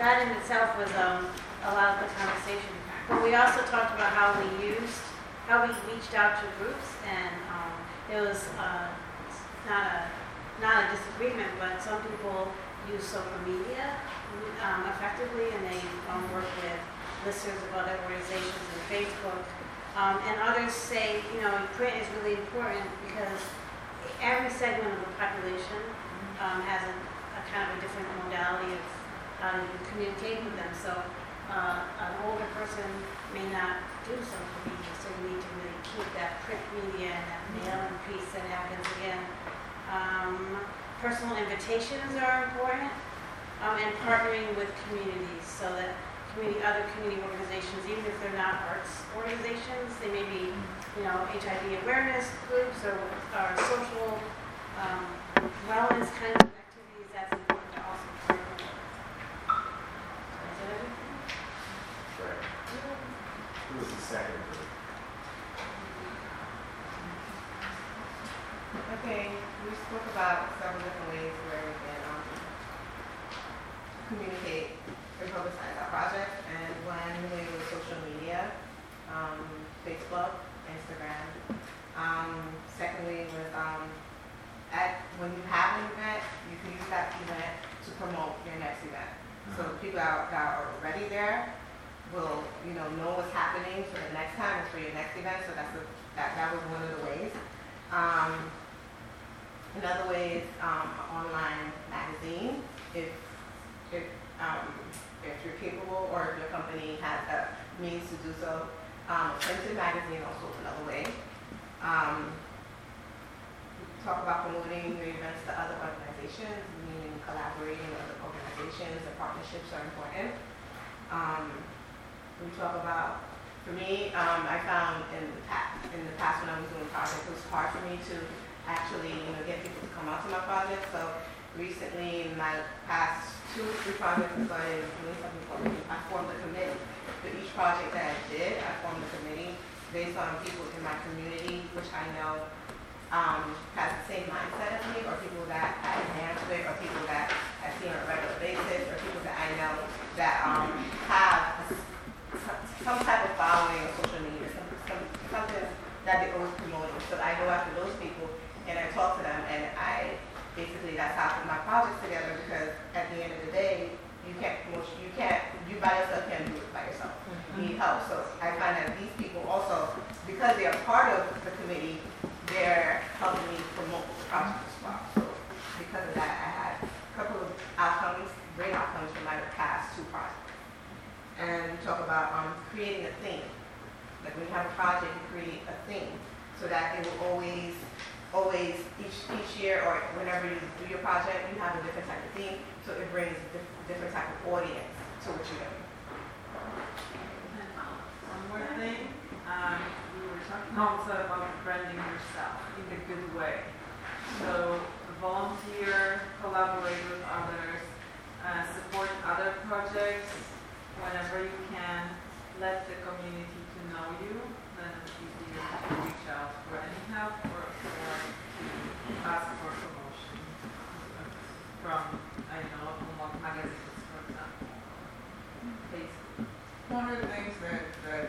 that in itself was um, a lot of the conversation. But we also talked about how we used, how we reached out to groups, and um, it was uh, not a not a disagreement, but some people use social media um, effectively, and they work with listeners of other organizations and Facebook. and others say, you know, print is really important because every segment of the population has a, a kind of a different modality of to communicate with them. So uh, an older person may not do social media, so we need to really keep that print media and that mailing piece that happens again. Um, personal invitations are important, um, and partnering with communities so that community, other community organizations, even if they're not arts organizations, they may be, you know, HIV awareness groups or, or social um, wellness kind of activities. That's important to also partner with. Is that everything? Sure. Who was the second group? Okay, we spoke about several different ways where we can um, communicate and publicize our project. And one way was social media, um, Facebook, Instagram. Um, secondly was um, at when you have an event, you can use that event to promote your next event. So people that that are already there will, you know, know what's happening for the next time, and for your next event. So that's the, that that was one of the ways. Um, Another way is um, an online magazine. If, if, um, if you're capable or if your company has the means to do so. Um, printed magazine also another way. Um, talk about promoting your events to other organizations, meaning collaborating with other organizations and partnerships are important. Um, we talk about, for me, um, I found in the past, in the past when I was doing projects, it was hard for me to actually, you know, get people to come out to my project. So recently, in my past two, three projects, I started doing something called, I formed a committee. For each project that I did, I formed a committee based on people in my community, which I know um, has the same mindset as me, or people that I advance with, or people that I see on a regular basis, or people that I know that um, have some type of following on social media, some, some, something that they're always promoting. So I go after those people and to them, and I basically that's how I put my projects together because at the end of the day, you can't you can't, you by yourself can't do it by yourself. You need help. So I find that these people also, because they are part of the committee, they're helping me promote the project as well. So because of that, I had a couple of outcomes, great outcomes from my past two projects. And we talk about um, creating a theme. Like when you have a project, you create a theme so that it will always always, each, each year or whenever you do your project, you have a different type of theme, so it brings a diff- different type of audience to what you're doing. One more thing, um, we were talking also about branding yourself in a good way. So volunteer, collaborate with others, uh, support other projects whenever you can. Let the community from you know, local magazines, for example. Hmm. Please. One of the things that, that